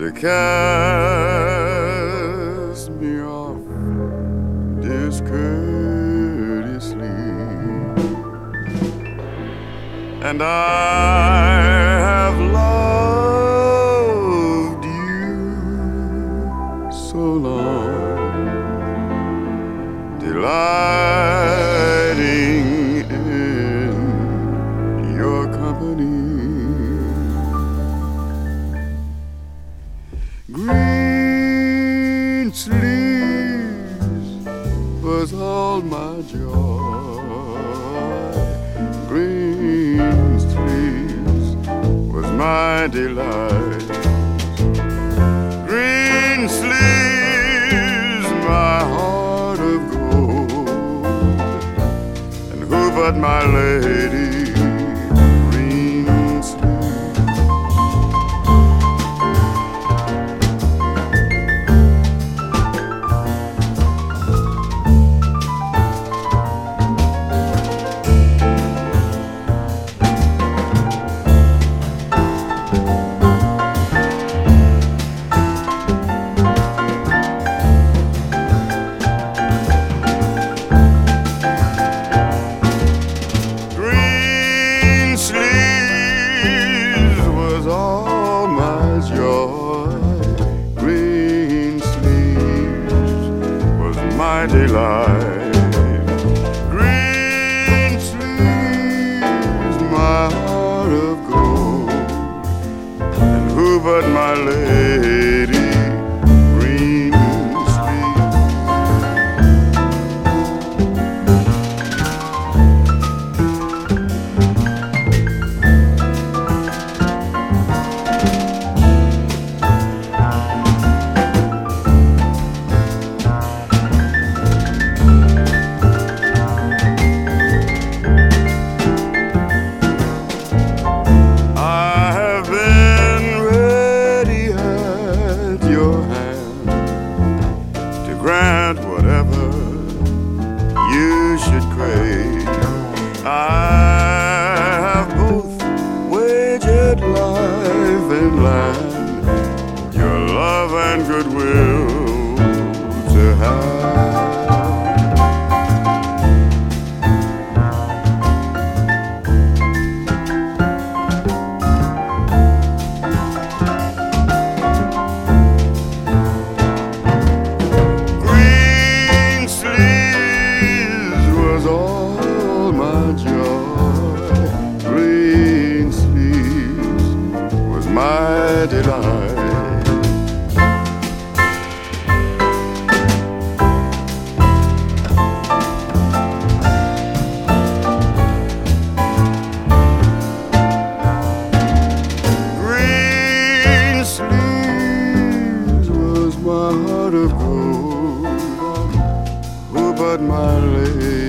to cast me off discourteously, and I have loved Greensleeves was all my joy. Greensleeves was my delight. Greensleeves, my heart of gold. And who but my lady? My delight. Green sleeves, my heart of gold. And who but my lady? Your hand to grant whatever you should crave. I have both wagered life and land, your love and goodwill to have. Of gold. Who but my lady?